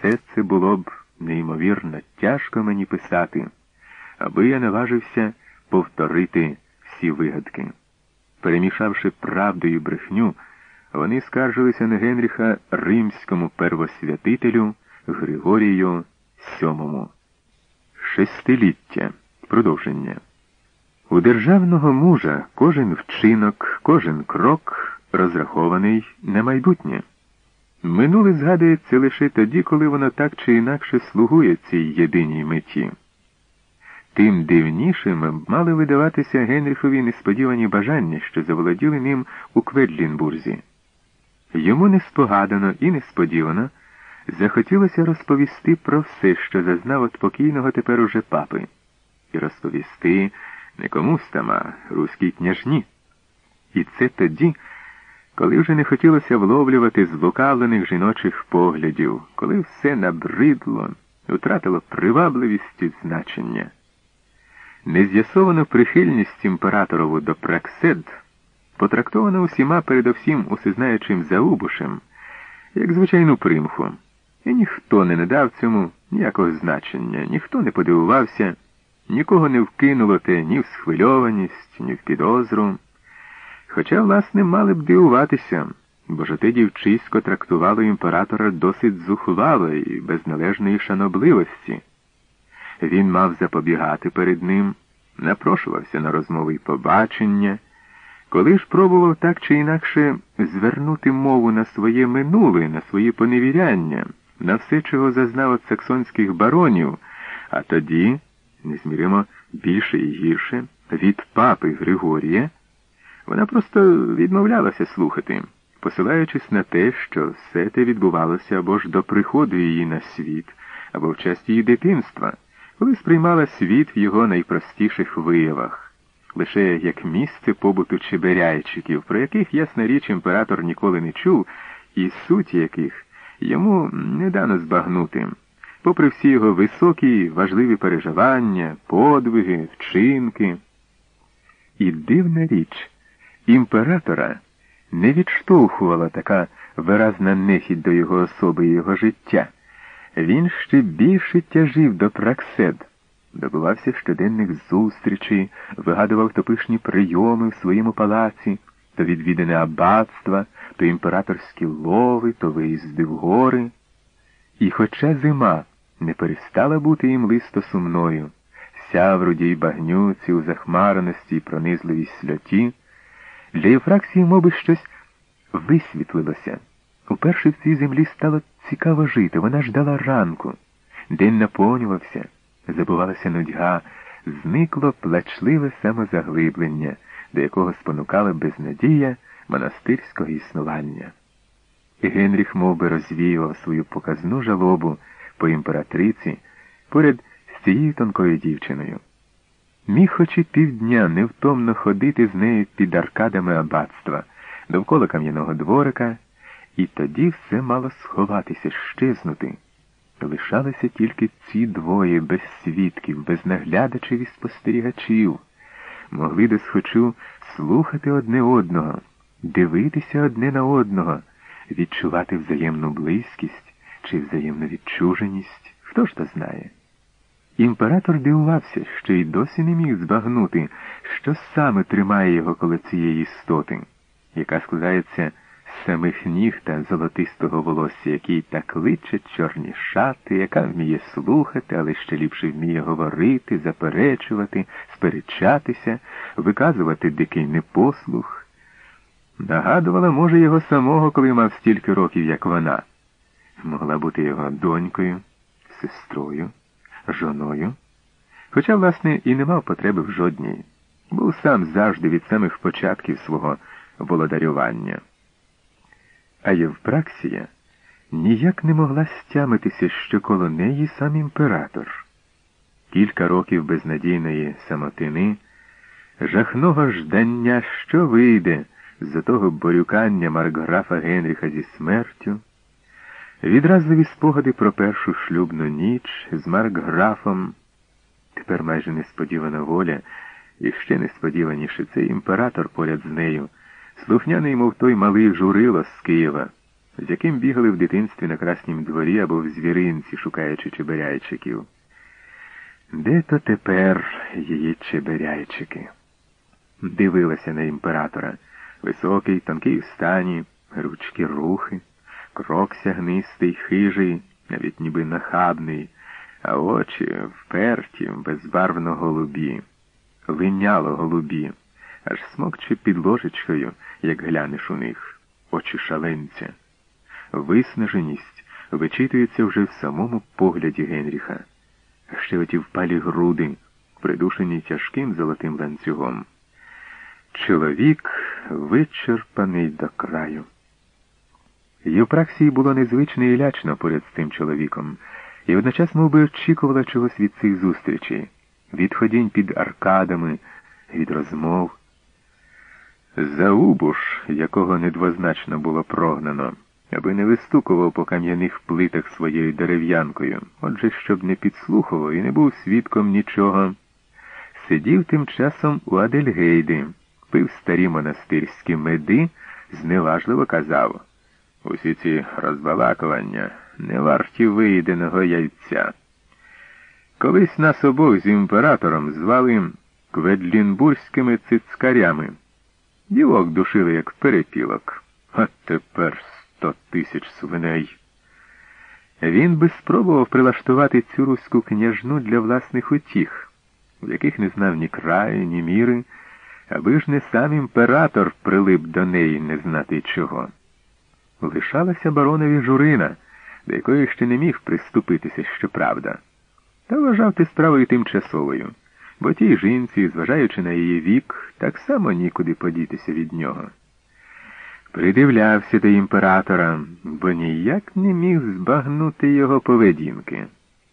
все це було б неймовірно тяжко мені писати, аби я наважився повторити всі вигадки. Перемішавши правду і брехню, вони скаржилися на Генріха римському первосвятителю Григорію VII. Шестиліття. Продовження. У державного мужа кожен вчинок, кожен крок розрахований на майбутнє. Минуле згадується лише тоді, коли воно так чи інакше слугує цій єдиній меті. Тим дивнішим мали видаватися Генріхові несподівані бажання, що заволоділи ним у Кведлінбурзі. Йому неспогадано і несподівано захотілося розповісти про все, що зазнав от покійного тепер уже папи, і розповісти не комусь там, а руській княжні. І це тоді, коли вже не хотілося вловлювати злукавлених жіночих поглядів, коли все набридло, втратило привабливість і значення. Нез'ясовану прихильність імператорову до Праксед потрактовано усіма передовсім усезнаючим заубушем, як звичайну примху, і ніхто не надав цьому ніякого значення, ніхто не подивувався, нікого не вкинуло те ні в схвильованість, ні в підозру. Хоча, власне, мали б дивуватися, бо ж те дівчисько трактувало імператора досить зухвало і без належної шанобливості. Він мав запобігати перед ним, напрошувався на розмови й побачення, коли ж пробував так чи інакше звернути мову на своє минуле, на свої поневіряння, на все, чого зазнав від саксонських баронів, а тоді, незміримо більше і гірше, від папи Григорія, вона просто відмовлялася слухати, посилаючись на те, що все те відбувалося або ж до приходу її на світ, або в час її дитинства коли сприймала світ в його найпростіших виявах, лише як місце побуту чеберяйчиків, про яких, ясна річ, імператор ніколи не чув, і суть яких йому не дано збагнути, попри всі його високі, важливі переживання, подвиги, вчинки. І дивна річ, імператора не відштовхувала така виразна нехідь до його особи і його життя. Він ще більше тяжів до праксед, добивався щоденних зустрічей, вигадував топишні прийоми в своєму палаці, то відвідане аббатства, то імператорські лови, то виїзди в гори. І хоча зима не перестала бути їм листо сумною, вся в рудій багнюці, у захмареності і пронизливій сльоті, для Єфраксії, мовби, щось висвітлилося. Уперше в цій землі стало цікаво жити, вона ждала ранку. День наповнювався, забувалася нудьга, зникло плачливе самозаглиблення, до якого спонукала безнадія монастирського існування. І Генріх мов би, розвіював свою показну жалобу по імператриці поряд з цією тонкою дівчиною. Міг хоч і півдня невтомно ходити з нею під аркадами аббатства, довкола кам'яного дворика. І тоді все мало сховатися, щезнути. Лишалися тільки ці двоє без свідків, без наглядачів і спостерігачів, могли досхочу слухати одне одного, дивитися одне на одного, відчувати взаємну близькість чи взаємну відчуженість, хто ж то знає. Імператор дивувався, що й досі не міг збагнути, що саме тримає його коло цієї істоти, яка складається з самих ніг та золотистого волосся, який так личать чорні шати, яка вміє слухати, але ще ліпше вміє говорити, заперечувати, сперечатися, виказувати дикий непослух. Нагадувала, може, його самого, коли мав стільки років, як вона. Могла бути його донькою, сестрою, жоною. Хоча, власне, і не мав потреби в жодній. Був сам завжди від самих початків свого володарювання. А Євпраксія ніяк не могла стямитися, що коло неї сам імператор. Кілька років безнадійної самотини, жахного ждання, що вийде з того борюкання маркграфа Генріха зі смертю, відразливі спогади про першу шлюбну ніч з маркграфом, тепер майже несподівана воля, і ще несподіваніше цей імператор поряд з нею слухняний, мов той малий журило з Києва, з яким бігали в дитинстві на Краснім дворі або в звіринці, шукаючи чеберяйчиків. Де то тепер її чеберяйчики? Дивилася на імператора. Високий, тонкий в стані, ручки рухи, крок сягнистий, хижий, навіть ніби нахабний, а очі вперті, безбарвно голубі, линяло голубі, аж смокче під ложечкою, як глянеш у них, очі шаленця. Виснаженість вичитується вже в самому погляді Генріха, а ще оті впалі груди, придушені тяжким золотим ланцюгом. Чоловік вичерпаний до краю. Євпраксії було незвично і лячно поряд з цим чоловіком, і водночас мов би, очікувала чогось від цих зустрічей, від ходінь під аркадами, від розмов. Заубуш, якого недвозначно було прогнано, аби не вистукував по кам'яних плитах своєю дерев'янкою, отже, щоб не підслухував і не був свідком нічого, сидів тим часом у Адельгейди, пив старі монастирські меди, зневажливо казав. Усі ці розбалакування не варті виїденого яйця. Колись нас обох з імператором звали кведлінбурзькими цицкарями. Дівок душили, як перепілок, а тепер сто тисяч свиней. Він би спробував прилаштувати цю руську княжну для власних утіх, в яких не знав ні краю, ні міри, аби ж не сам імператор прилип до неї не знати чого. Лишалася баронові журина, до якої ще не міг приступитися, щоправда, та вважав ти справою тимчасовою, бо тій жінці, зважаючи на її вік, так само нікуди подітися від нього. Придивлявся до імператора, бо ніяк не міг збагнути його поведінки.